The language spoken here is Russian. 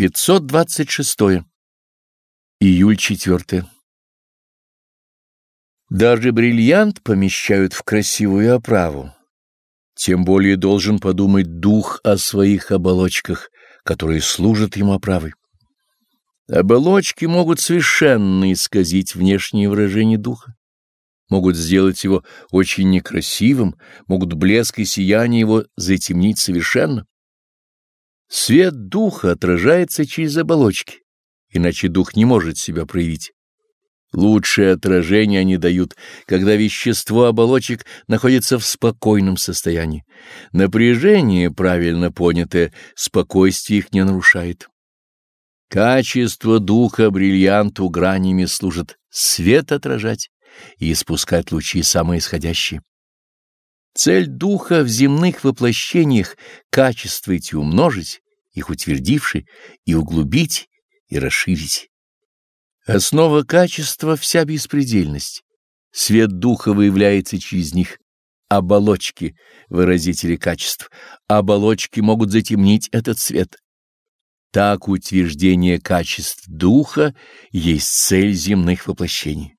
526. Июль 4. Даже бриллиант помещают в красивую оправу. Тем более должен подумать дух о своих оболочках, которые служат ему оправой. Оболочки могут совершенно исказить внешнее выражение духа, могут сделать его очень некрасивым, могут блеск и сияние его затемнить совершенно. Свет духа отражается через оболочки, иначе дух не может себя проявить. Лучшее отражение они дают, когда вещество оболочек находится в спокойном состоянии. Напряжение, правильно понятое, спокойствие их не нарушает. Качество духа бриллианту гранями служит свет отражать и испускать лучи самоисходящие. Цель духа в земных воплощениях качества эти умножить, их утвердивши, и углубить, и расширить. Основа качества — вся беспредельность. Свет духа выявляется через них. Оболочки — выразители качеств. Оболочки могут затемнить этот свет. Так утверждение качеств духа есть цель земных воплощений.